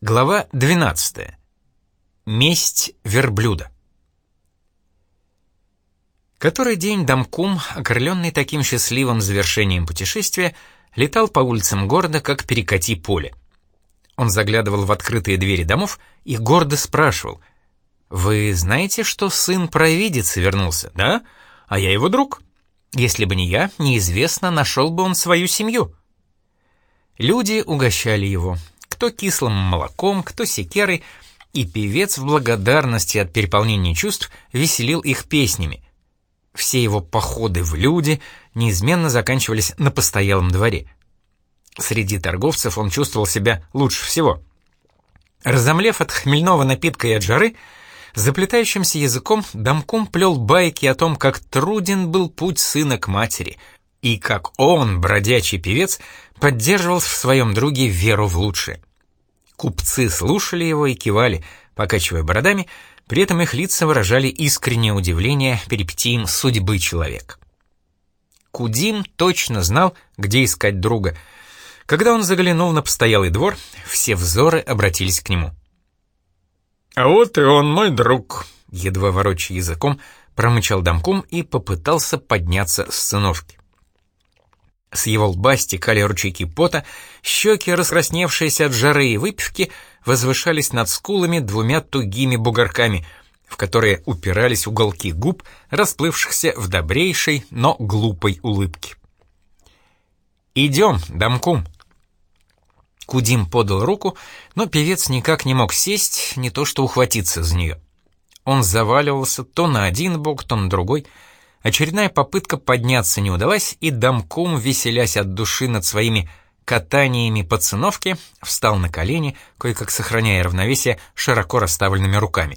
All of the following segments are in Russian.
Глава 12. Месть верблюда. Который день Дамкум, окрыленный таким счастливым завершением путешествия, летал по улицам города, как перекати поле. Он заглядывал в открытые двери домов и гордо спрашивал, «Вы знаете, что сын провидицы вернулся, да? А я его друг. Если бы не я, неизвестно, нашел бы он свою семью». Люди угощали его, кто кислым молоком, кто секерой, и певец в благодарности от переполнения чувств веселил их песнями. Все его походы в люди неизменно заканчивались на постоялом дворе. Среди торговцев он чувствовал себя лучше всего. Разомлев от хмельного напитка и от жары, заплетающимся языком домком плел байки о том, как труден был путь сына к матери, и как он, бродячий певец, поддерживал в своем друге веру в лучшее. Купцы слушали его и кивали, покачивая бородами, при этом их лица выражали искреннее удивление перипетиям судьбы человека. Кудим точно знал, где искать друга. Когда он заглянул на постоялый двор, все взоры обратились к нему. «А вот и он, мой друг», — едва ворочая языком, промычал домком и попытался подняться с циновки. С его лба стекали ручейки пота, щеки, раскрасневшиеся от жары и выпивки, возвышались над скулами двумя тугими бугорками, в которые упирались уголки губ, расплывшихся в добрейшей, но глупой улыбке. «Идем, Дамкум!» Кудим подал руку, но певец никак не мог сесть, не то что ухватиться за нее. Он заваливался то на один бок, то на другой — Очередная попытка подняться не удалась, и домком, веселясь от души над своими катаниями по циновке, встал на колени, кое-как сохраняя равновесие широко расставленными руками.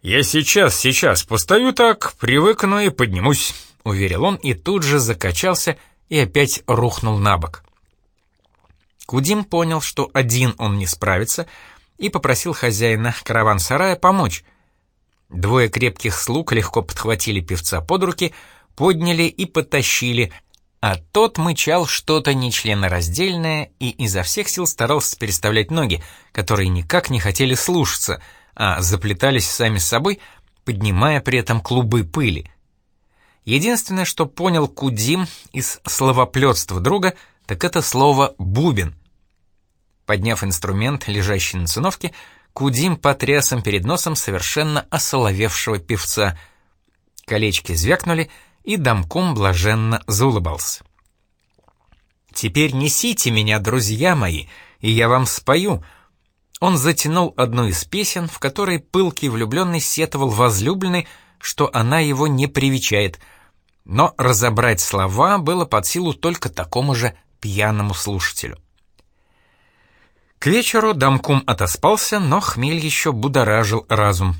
«Я сейчас, сейчас постою так, привыкну и поднимусь», — уверил он, и тут же закачался и опять рухнул на бок. Кудим понял, что один он не справится, и попросил хозяина караван-сарая помочь — Двое крепких слуг легко подхватили певца под руки, подняли и потащили, а тот мычал что-то нечленораздельное и изо всех сил старался переставлять ноги, которые никак не хотели слушаться, а заплетались сами с собой, поднимая при этом клубы пыли. Единственное, что понял Кудим из словоплетства друга, так это слово «бубен». Подняв инструмент, лежащий на циновке, Кудим потряс им перед носом совершенно осоловевшего певца. Колечки звякнули, и домком блаженно заулыбался. «Теперь несите меня, друзья мои, и я вам спою». Он затянул одну из песен, в которой пылкий влюбленный сетовал возлюбленный, что она его не привечает. Но разобрать слова было под силу только такому же пьяному слушателю. К вечеру Дамкум отоспался, но хмель еще будоражил разум.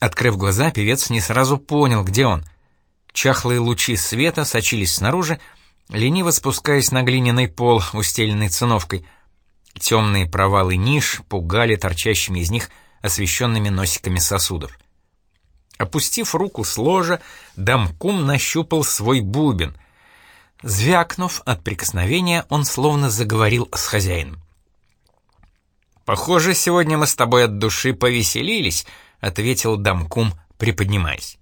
Открыв глаза, певец не сразу понял, где он. Чахлые лучи света сочились снаружи, лениво спускаясь на глиняный пол, устеленный циновкой. Темные провалы ниш пугали торчащими из них освещенными носиками сосудов. Опустив руку с ложа, Дамкум нащупал свой бубен. Звякнув от прикосновения, он словно заговорил с хозяином. «Похоже, сегодня мы с тобой от души повеселились», — ответил Дамкум, приподнимаясь.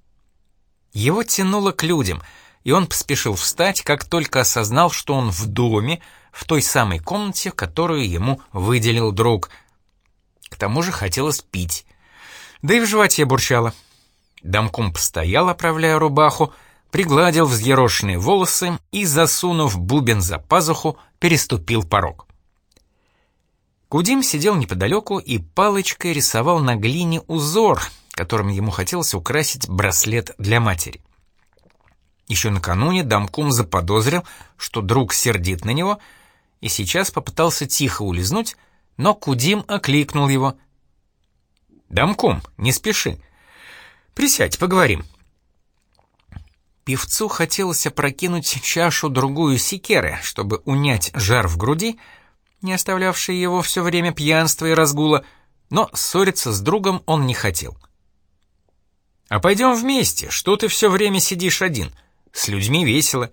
Его тянуло к людям, и он поспешил встать, как только осознал, что он в доме, в той самой комнате, которую ему выделил друг. К тому же хотелось пить. Да и в животе бурчало. Дамкум постоял, оправляя рубаху, пригладил взъерошенные волосы и, засунув бубен за пазуху, переступил порог. Кудим сидел неподалеку и палочкой рисовал на глине узор, которым ему хотелось украсить браслет для матери. Еще накануне Дамкум заподозрил, что друг сердит на него, и сейчас попытался тихо улизнуть, но Кудим окликнул его. «Дамкум, не спеши. Присядь, поговорим». Певцу хотелось опрокинуть чашу-другую секеры, чтобы унять жар в груди, не оставлявший его все время пьянства и разгула, но ссориться с другом он не хотел. «А пойдем вместе, что ты все время сидишь один? С людьми весело».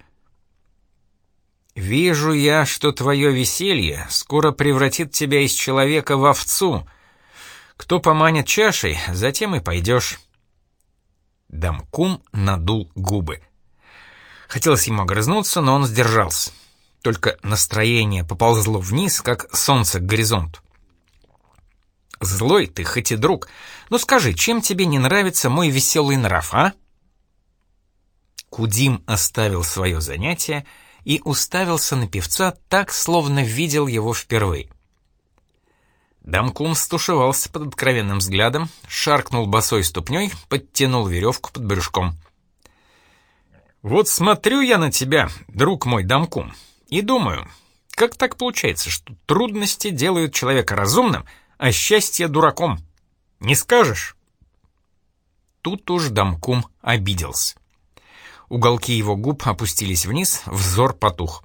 «Вижу я, что твое веселье скоро превратит тебя из человека в овцу. Кто поманит чашей, затем и пойдешь». Дамкум надул губы. Хотелось ему огрызнуться, но он сдержался. Только настроение поползло вниз, как солнце к горизонту. «Злой ты, хоть и друг. Ну скажи, чем тебе не нравится мой веселый нрав, а?» Кудим оставил свое занятие и уставился на певца так, словно видел его впервые. Дамкум стушевался под откровенным взглядом, шаркнул босой ступней, подтянул веревку под брюшком. «Вот смотрю я на тебя, друг мой Дамкум, и думаю, как так получается, что трудности делают человека разумным, а счастье дураком? Не скажешь?» Тут уж Дамкум обиделся. Уголки его губ опустились вниз, взор потух.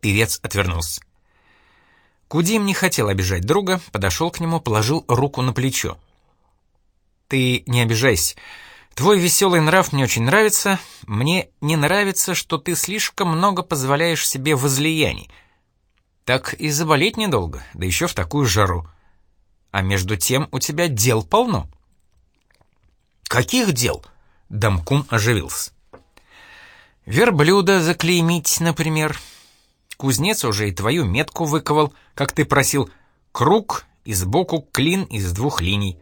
Певец отвернулся. Кудим не хотел обижать друга, подошел к нему, положил руку на плечо. «Ты не обижайся. Твой веселый нрав мне очень нравится. Мне не нравится, что ты слишком много позволяешь себе возлияний. Так и заболеть недолго, да еще в такую жару. А между тем у тебя дел полно». «Каких дел?» — Дамкум оживился. Верблюда заклеймить, например. Кузнец уже и твою метку выковал, как ты просил. Круг и сбоку клин из двух линий.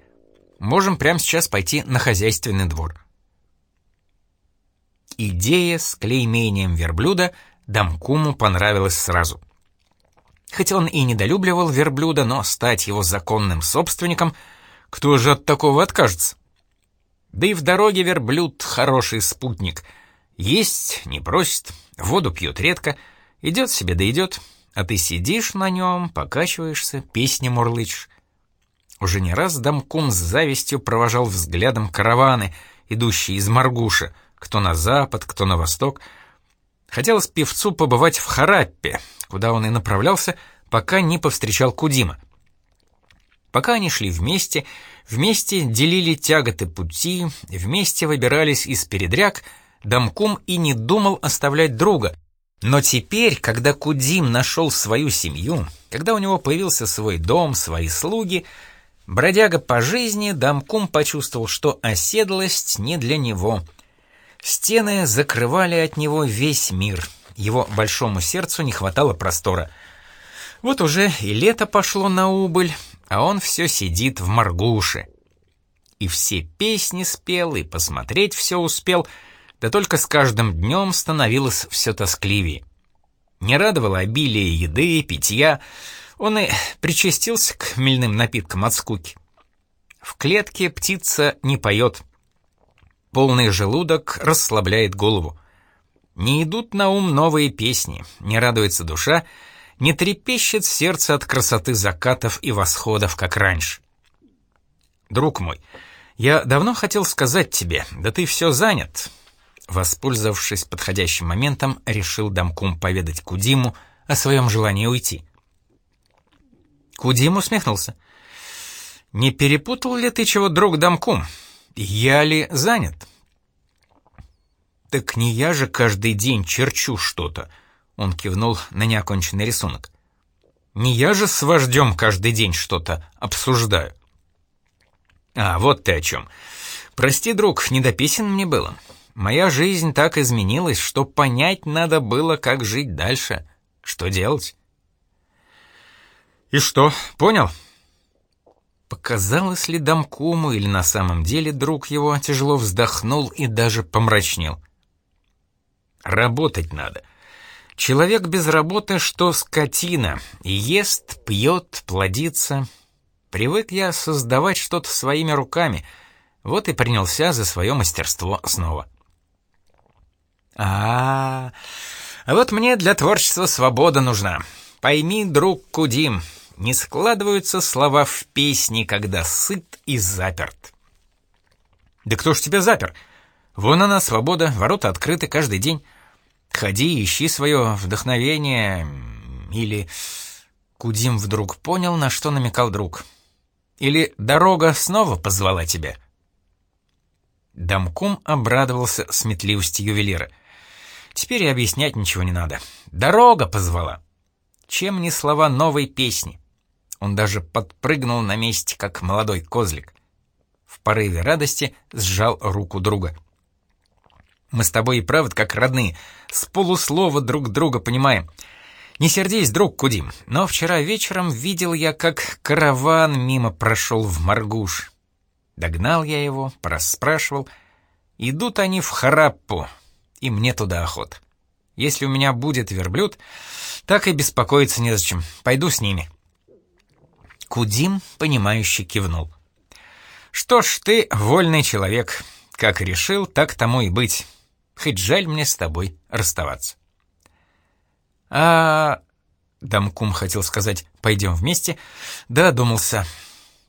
Можем прямо сейчас пойти на хозяйственный двор. Идея с клеймением верблюда Дамкуму понравилась сразу. Хотя он и недолюбливал верблюда, но стать его законным собственником, кто же от такого откажется? Да и в дороге верблюд — хороший спутник — есть не просит, воду пьет редко, идет себе да идет, а ты сидишь на нем, покачиваешься, песни мурлычешь. Уже не раз домком с завистью провожал взглядом караваны, идущие из Маргуша, кто на запад, кто на восток. Хотелось певцу побывать в Хараппе, куда он и направлялся, пока не повстречал Кудима. Пока они шли вместе, вместе делили тяготы пути, вместе выбирались из передряг — Дамкум и не думал оставлять друга. Но теперь, когда Кудим нашел свою семью, когда у него появился свой дом, свои слуги, бродяга по жизни, Дамкум почувствовал, что оседлость не для него. Стены закрывали от него весь мир. Его большому сердцу не хватало простора. Вот уже и лето пошло на убыль, а он все сидит в Маргуше. И все песни спел, и посмотреть все успел — да только с каждым днем становилось все тоскливее. Не радовало обилие еды, и питья, он и причастился к хмельным напиткам от скуки. В клетке птица не поет. Полный желудок расслабляет голову. Не идут на ум новые песни, не радуется душа, не трепещет сердце от красоты закатов и восходов, как раньше. Друг мой, я давно хотел сказать тебе, да ты все занят, Воспользовавшись подходящим моментом, решил Дамкум поведать Кудиму о своем желании уйти. Кудим усмехнулся. «Не перепутал ли ты чего, друг Дамкум? Я ли занят?» «Так не я же каждый день черчу что-то», — он кивнул на неоконченный рисунок. «Не я же с вождем каждый день что-то обсуждаю». «А, вот ты о чем. Прости, друг, не мне было. Моя жизнь так изменилась, что понять надо было, как жить дальше. Что делать? И что, понял? Показалось ли Дамкуму или на самом деле друг его тяжело вздохнул и даже помрачнел. Работать надо. Человек без работы, что скотина, ест, пьет, плодится. Привык я создавать что-то своими руками, вот и принялся за свое мастерство снова. А, -а, а вот мне для творчества свобода нужна. Пойми, друг Кудим, не складываются слова в песни, когда сыт и заперт. Да кто ж тебя запер? Вон она, свобода, ворота открыты каждый день. Ходи, ищи свое вдохновение. Или... Кудим вдруг понял, на что намекал друг. Или дорога снова позвала тебя. Дамкум обрадовался сметливости ювелира — Теперь и объяснять ничего не надо. Дорога позвала. Чем не слова новой песни? Он даже подпрыгнул на месте, как молодой козлик. В порыве радости сжал руку друга. «Мы с тобой и правда как родные, с полуслова друг друга понимаем. Не сердись, друг Кудим, но вчера вечером видел я, как караван мимо прошел в Маргуш. Догнал я его, порасспрашивал. Идут они в Хараппу, и мне туда охот. Если у меня будет верблюд, так и беспокоиться незачем. Пойду с ними». Кудим, понимающе кивнул. «Что ж, ты вольный человек. Как решил, так тому и быть. Хоть жаль мне с тобой расставаться». «А...» — Дамкум хотел сказать «пойдем вместе», да думался.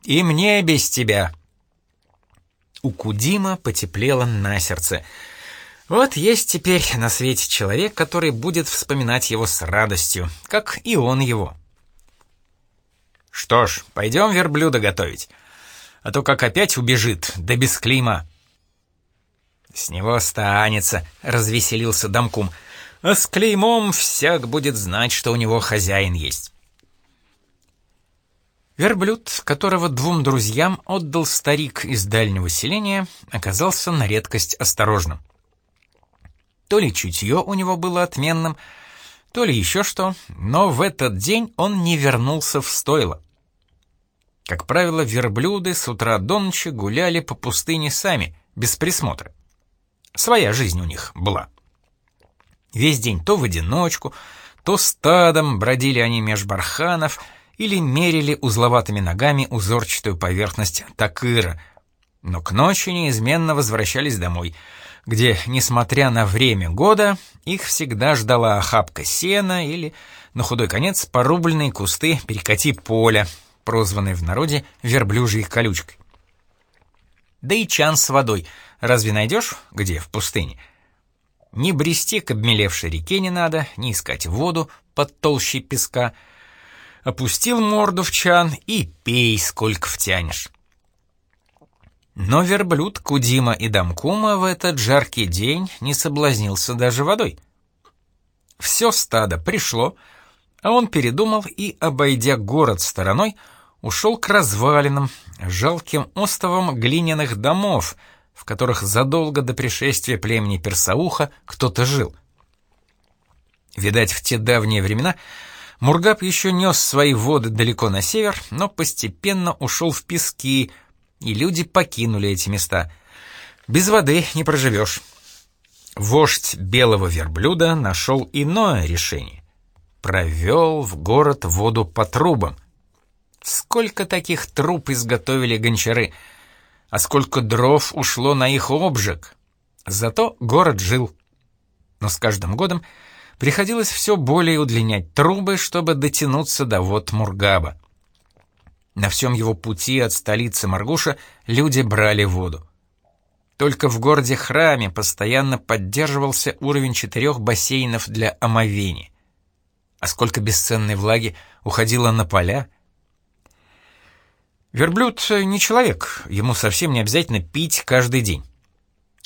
«И мне без тебя». У Кудима потеплело на сердце. Вот есть теперь на свете человек, который будет вспоминать его с радостью, как и он его. Что ж, пойдем верблюда готовить. А то как опять убежит, да без клейма. С него останется, развеселился Дамкум. А с клеймом всяк будет знать, что у него хозяин есть. Верблюд, которого двум друзьям отдал старик из дальнего селения, оказался на редкость осторожным. То ли чутье у него было отменным, то ли еще что, но в этот день он не вернулся в стойло. Как правило, верблюды с утра до ночи гуляли по пустыне сами, без присмотра. Своя жизнь у них была. Весь день то в одиночку, то стадом бродили они меж барханов или мерили узловатыми ногами узорчатую поверхность такыра, но к ночи неизменно возвращались домой — где, несмотря на время года, их всегда ждала охапка сена или, на худой конец, порубленные кусты перекати поля, прозванные в народе верблюжьей колючкой. Да и чан с водой разве найдешь, где в пустыне? Ни брести к обмелевшей реке не надо, ни искать воду под толщей песка. Опустил морду в чан и пей, сколько втянешь. Но верблюд Кудима и Дамкума в этот жаркий день не соблазнился даже водой. Все стадо пришло, а он передумал и, обойдя город стороной, ушел к развалинам, жалким островам глиняных домов, в которых задолго до пришествия племени Персауха кто-то жил. Видать, в те давние времена Мургаб еще нес свои воды далеко на север, но постепенно ушел в пески, и люди покинули эти места. Без воды не проживешь. Вождь белого верблюда нашел иное решение. Провел в город воду по трубам. Сколько таких труб изготовили гончары, а сколько дров ушло на их обжиг. Зато город жил. Но с каждым годом приходилось все более удлинять трубы, чтобы дотянуться до вод Мургаба. На всем его пути от столицы Маргуша люди брали воду. Только в городе Храме постоянно поддерживался уровень четырех бассейнов для омовения. А сколько бесценной влаги уходило на поля? Верблюд не человек, ему совсем не обязательно пить каждый день.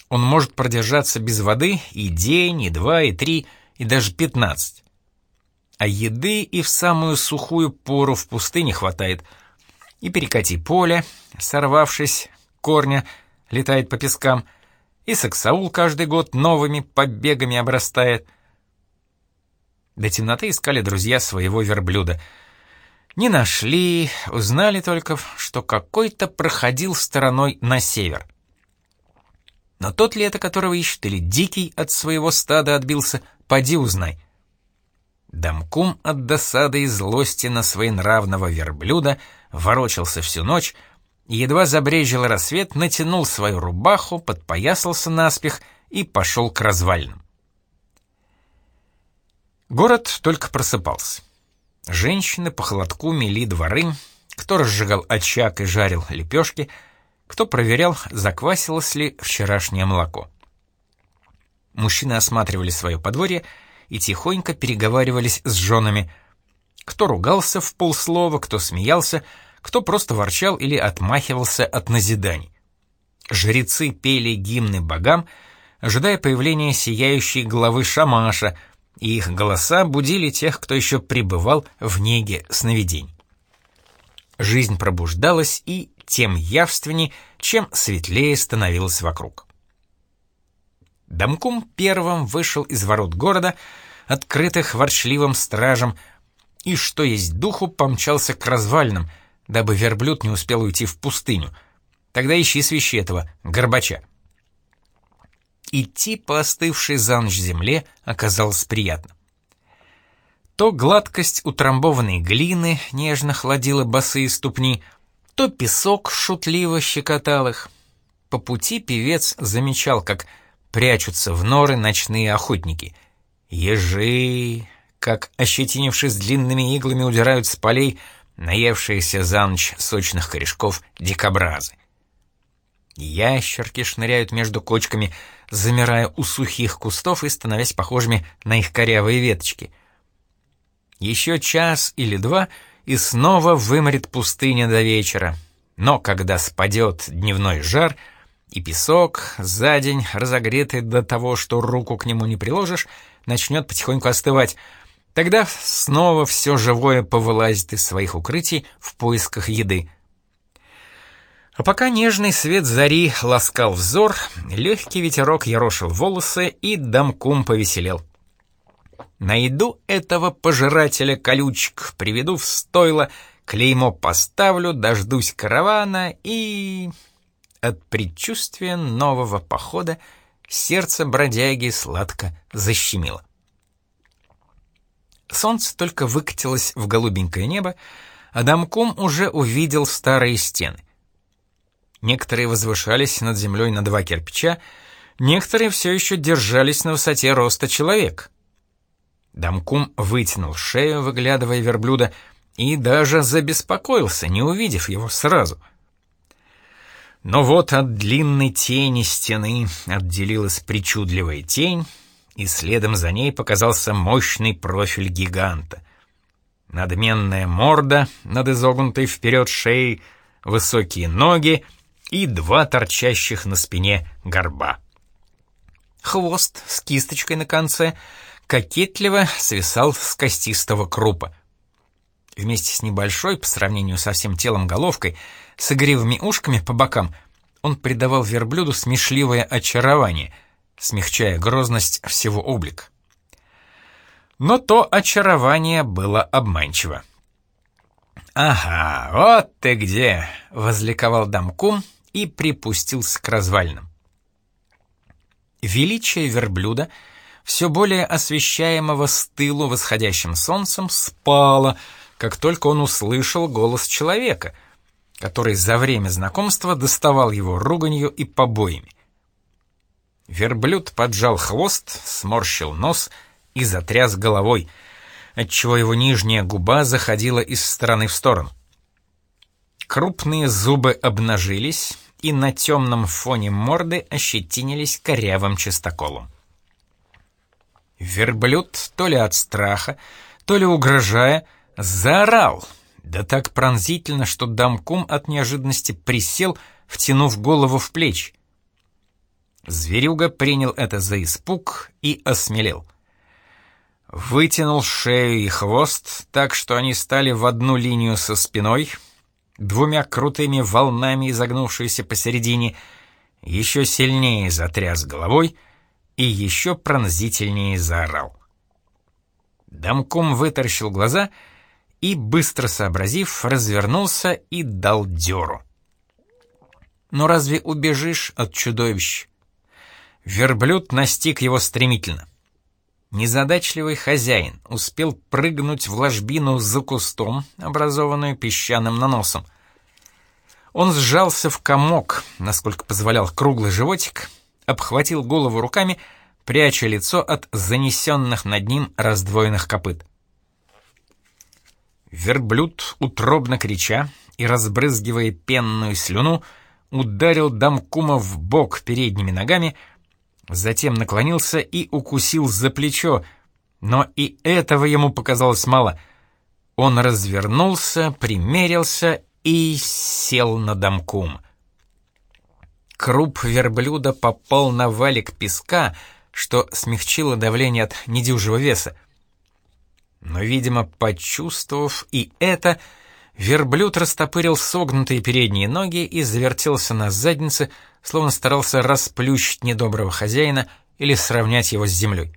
Он может продержаться без воды и день, и два, и три, и даже пятнадцать. А еды и в самую сухую пору в пустыне хватает – и перекати поле, сорвавшись, корня, летает по пескам, и саксаул каждый год новыми побегами обрастает. До темноты искали друзья своего верблюда. Не нашли, узнали только, что какой-то проходил стороной на север. Но тот ли это, которого ищет, или дикий от своего стада отбился, поди узнай. Дамкум от досады и злости на своенравного верблюда — ворочался всю ночь, и едва забрежил рассвет, натянул свою рубаху, подпоясался наспех и пошел к развалинам. Город только просыпался. Женщины по холодку мели дворы, кто разжигал очаг и жарил лепешки, кто проверял, заквасилось ли вчерашнее молоко. Мужчины осматривали свое подворье и тихонько переговаривались с женами. Кто ругался в полслова, кто смеялся — кто просто ворчал или отмахивался от назиданий. Жрецы пели гимны богам, ожидая появления сияющей главы Шамаша, и их голоса будили тех, кто еще пребывал в неге сновидений. Жизнь пробуждалась и тем явственней, чем светлее становилось вокруг. Дамкум первым вышел из ворот города, открытых ворчливым стражем, и, что есть духу, помчался к развалинам, дабы верблюд не успел уйти в пустыню. Тогда ищи свищи этого, Горбача. Идти по остывшей за ночь земле оказалось приятно. То гладкость утрамбованной глины нежно хладила босые ступни, то песок шутливо щекотал их. По пути певец замечал, как прячутся в норы ночные охотники. Ежи, как, ощетинившись длинными иглами, удирают с полей наевшиеся за ночь сочных корешков дикобразы. Ящерки шныряют между кочками, замирая у сухих кустов и становясь похожими на их корявые веточки. Еще час или два, и снова вымрет пустыня до вечера. Но когда спадет дневной жар — и песок, за день разогретый до того, что руку к нему не приложишь, начнет потихоньку остывать. Тогда снова все живое повылазит из своих укрытий в поисках еды. А пока нежный свет зари ласкал взор, легкий ветерок ерошил волосы, и домкум повеселел. Найду этого пожирателя колючек, приведу в стойло, клеймо поставлю, дождусь каравана и... От предчувствия нового похода сердце бродяги сладко защемило. Солнце только выкатилось в голубенькое небо, а домком уже увидел старые стены. Некоторые возвышались над землей на два кирпича, некоторые все еще держались на высоте роста человек. Домкум вытянул шею, выглядывая верблюда, и даже забеспокоился, не увидев его сразу — но вот от длинной тени стены отделилась причудливая тень, и следом за ней показался мощный профиль гиганта. Надменная морда над изогнутой вперед шеей, высокие ноги и два торчащих на спине горба. Хвост с кисточкой на конце кокетливо свисал с костистого крупа. Вместе с небольшой, по сравнению со всем телом головкой, с игривыми ушками по бокам, он придавал верблюду смешливое очарование, смягчая грозность всего облика. Но то очарование было обманчиво. «Ага, вот ты где!» — возликовал Дамкум и припустился к развалинам. Величие верблюда, все более освещаемого с тылу восходящим солнцем, спало — как только он услышал голос человека, который за время знакомства доставал его руганью и побоями. Верблюд поджал хвост, сморщил нос и затряс головой, отчего его нижняя губа заходила из стороны в сторону. Крупные зубы обнажились, и на темном фоне морды ощетинились корявым чистоколом. Верблюд, то ли от страха, то ли угрожая, Заорал! Да так пронзительно, что Дамкум от неожиданности присел, втянув голову в плечи. Зверюга принял это за испуг и осмелел. Вытянул шею и хвост так, что они стали в одну линию со спиной, двумя крутыми волнами изогнувшиеся посередине, еще сильнее затряс головой и еще пронзительнее заорал. Дамкум вытаращил глаза — и, быстро сообразив, развернулся и дал дёру. Но разве убежишь от чудовищ? Верблюд настиг его стремительно. Незадачливый хозяин успел прыгнуть в ложбину за кустом, образованную песчаным наносом. Он сжался в комок, насколько позволял круглый животик, обхватил голову руками, пряча лицо от занесенных над ним раздвоенных копыт. Верблюд, утробно крича и разбрызгивая пенную слюну, ударил Дамкума в бок передними ногами, затем наклонился и укусил за плечо, но и этого ему показалось мало. Он развернулся, примерился и сел на Дамкум. Круп верблюда попал на валик песка, что смягчило давление от недюжего веса. Но, видимо, почувствовав и это, верблюд растопырил согнутые передние ноги и завертелся на заднице, словно старался расплющить недоброго хозяина или сравнять его с землей.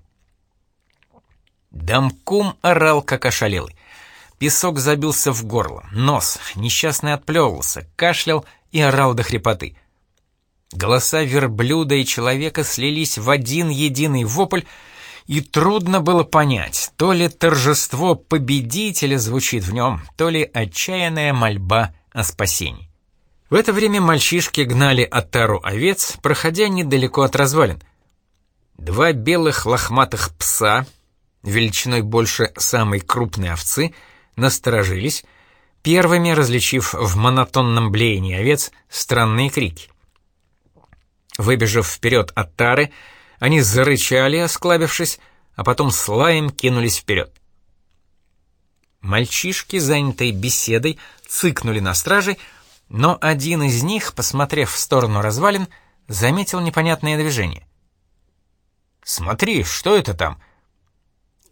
Дамкум орал, как ошалелый. Песок забился в горло, нос, несчастный отплевывался, кашлял и орал до хрипоты. Голоса верблюда и человека слились в один единый вопль, и трудно было понять, то ли торжество победителя звучит в нем, то ли отчаянная мольба о спасении. В это время мальчишки гнали отару овец, проходя недалеко от развалин. Два белых лохматых пса, величиной больше самой крупной овцы, насторожились, первыми различив в монотонном блеянии овец странные крики. Выбежав вперед от тары, они зарычали, осклабившись, а потом с лаем кинулись вперед. Мальчишки, занятые беседой, цыкнули на стражей, но один из них, посмотрев в сторону развалин, заметил непонятное движение. «Смотри, что это там?»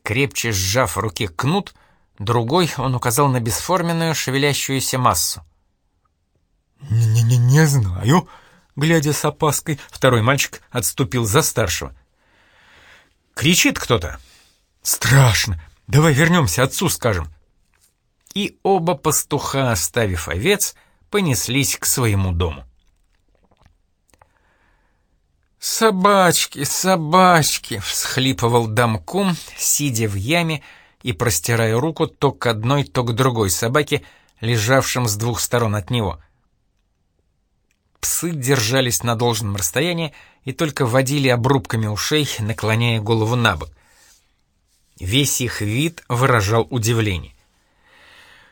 Крепче сжав в руке кнут, другой он указал на бесформенную шевелящуюся массу. «Не-не-не не знаю», Глядя с опаской, второй мальчик отступил за старшего. «Кричит кто-то!» «Страшно! Давай вернемся отцу, скажем!» И оба пастуха, оставив овец, понеслись к своему дому. «Собачки, собачки!» — всхлипывал Дамкум, сидя в яме и простирая руку то к одной, то к другой собаке, лежавшим с двух сторон от него — Псы держались на должном расстоянии и только водили обрубками ушей, наклоняя голову на бок. Весь их вид выражал удивление.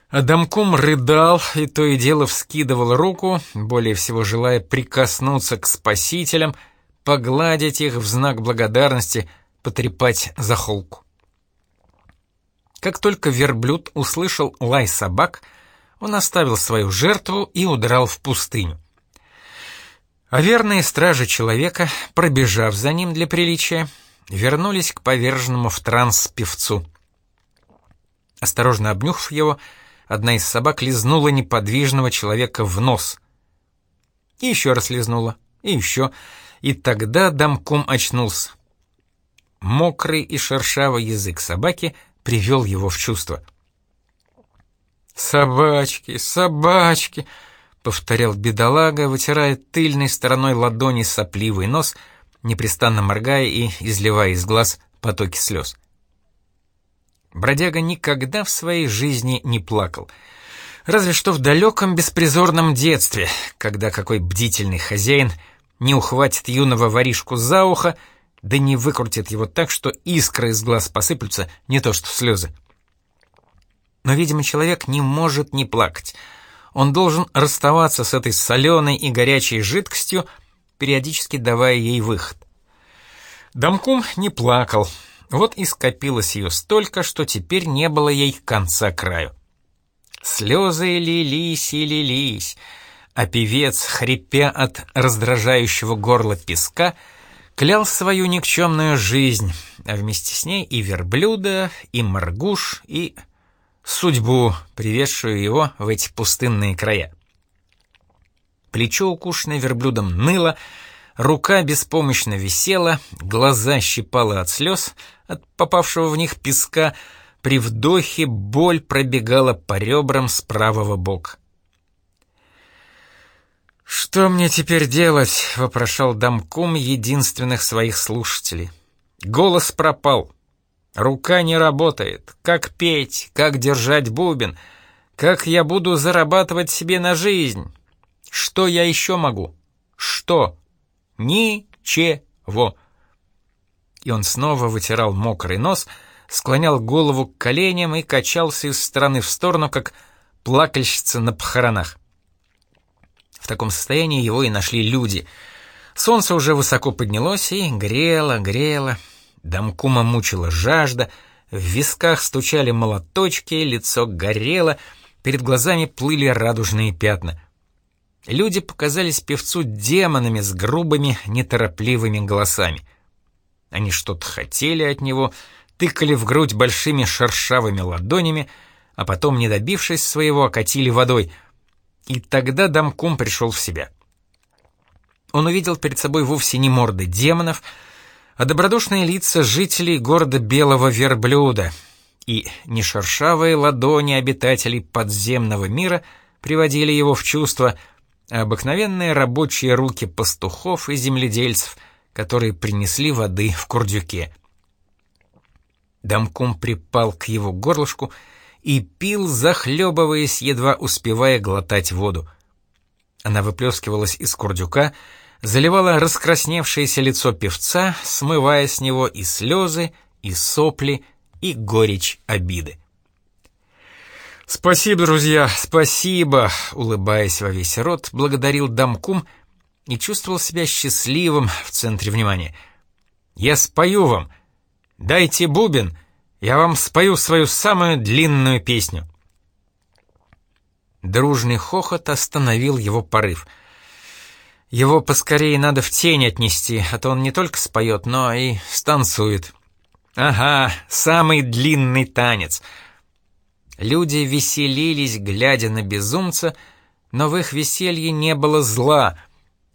Адамкум рыдал и то и дело вскидывал руку, более всего желая прикоснуться к спасителям, погладить их в знак благодарности, потрепать за холку. Как только верблюд услышал лай собак, он оставил свою жертву и удрал в пустыню. А верные стражи человека, пробежав за ним для приличия, вернулись к поверженному в транс певцу. Осторожно обнюхав его, одна из собак лизнула неподвижного человека в нос. И еще раз лизнула, и еще, и тогда Дамкум очнулся. Мокрый и шершавый язык собаки привел его в чувство. «Собачки, собачки!» — повторял бедолага, вытирая тыльной стороной ладони сопливый нос, непрестанно моргая и изливая из глаз потоки слез. Бродяга никогда в своей жизни не плакал. Разве что в далеком беспризорном детстве, когда какой бдительный хозяин не ухватит юного воришку за ухо, да не выкрутит его так, что искры из глаз посыплются, не то что слезы. Но, видимо, человек не может не плакать — он должен расставаться с этой соленой и горячей жидкостью, периодически давая ей выход. Дамкум не плакал, вот и скопилось ее столько, что теперь не было ей конца краю. Слезы лились и лились, а певец, хрипя от раздражающего горла песка, клял свою никчемную жизнь, а вместе с ней и верблюда, и моргуш, и судьбу, приведшую его в эти пустынные края. Плечо, укушенное верблюдом, ныло, рука беспомощно висела, глаза щипало от слез, от попавшего в них песка, при вдохе боль пробегала по ребрам с правого бока. «Что мне теперь делать?» — вопрошал Дамкум единственных своих слушателей. Голос пропал. Рука не работает. Как петь, как держать бубен, как я буду зарабатывать себе на жизнь? Что я еще могу? Что? Ничего. И он снова вытирал мокрый нос, склонял голову к коленям и качался из стороны в сторону, как плакальщица на похоронах. В таком состоянии его и нашли люди. Солнце уже высоко поднялось и грело, грело. Дамкума мучила жажда, в висках стучали молоточки, лицо горело, перед глазами плыли радужные пятна. Люди показались певцу демонами с грубыми, неторопливыми голосами. Они что-то хотели от него, тыкали в грудь большими шершавыми ладонями, а потом, не добившись своего, окатили водой. И тогда Дамкум пришел в себя. Он увидел перед собой вовсе не морды демонов, а добродушные лица жителей города Белого Верблюда, и не шершавые ладони обитателей подземного мира приводили его в чувство, а обыкновенные рабочие руки пастухов и земледельцев, которые принесли воды в курдюке. Дамкум припал к его горлышку и пил, захлебываясь, едва успевая глотать воду. Она выплескивалась из курдюка, заливала раскрасневшееся лицо певца, смывая с него и слезы, и сопли, и горечь обиды. «Спасибо, друзья, спасибо!» — улыбаясь во весь рот, благодарил Дамкум и чувствовал себя счастливым в центре внимания. «Я спою вам!» Дайте бубен, я вам спою свою самую длинную песню. Дружный хохот остановил его порыв. Его поскорее надо в тень отнести, а то он не только споет, но и станцует. Ага, самый длинный танец. Люди веселились, глядя на безумца, но в их веселье не было зла.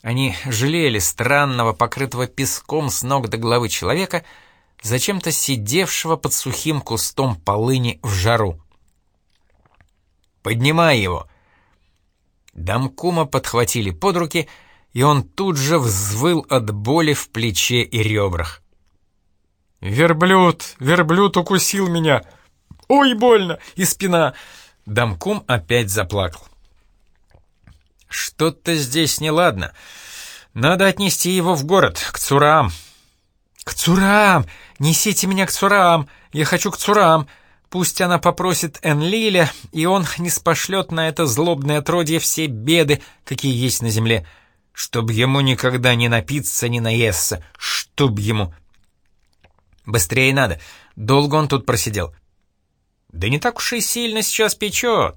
Они жалели странного, покрытого песком с ног до головы человека — зачем-то сидевшего под сухим кустом полыни в жару. «Поднимай его!» Дамкума подхватили под руки, и он тут же взвыл от боли в плече и ребрах. «Верблюд! Верблюд укусил меня! Ой, больно! И спина!» Дамкум опять заплакал. «Что-то здесь неладно. Надо отнести его в город, к Цураам». «К Цураам! «Несите меня к Цурам! Я хочу к Цурам! Пусть она попросит Энлиля, и он не спошлет на это злобное отродье все беды, какие есть на земле. Чтоб ему никогда не напиться, не наесться! Чтоб ему...» «Быстрее надо! Долго он тут просидел!» «Да не так уж и сильно сейчас печет!»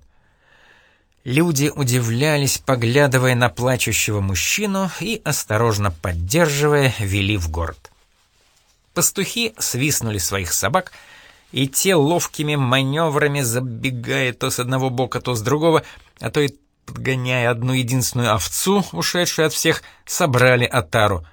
Люди удивлялись, поглядывая на плачущего мужчину и, осторожно поддерживая, вели в город. Пастухи свистнули своих собак, и те ловкими маневрами, забегая то с одного бока, то с другого, а то и подгоняя одну единственную овцу, ушедшую от всех, собрали отару.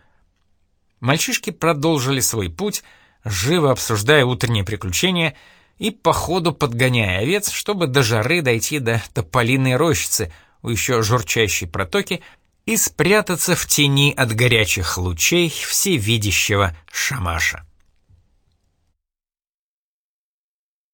Мальчишки продолжили свой путь, живо обсуждая утренние приключения и по ходу подгоняя овец, чтобы до жары дойти до тополиной рощицы у еще журчащей протоки, и спрятаться в тени от горячих лучей всевидящего шамаша.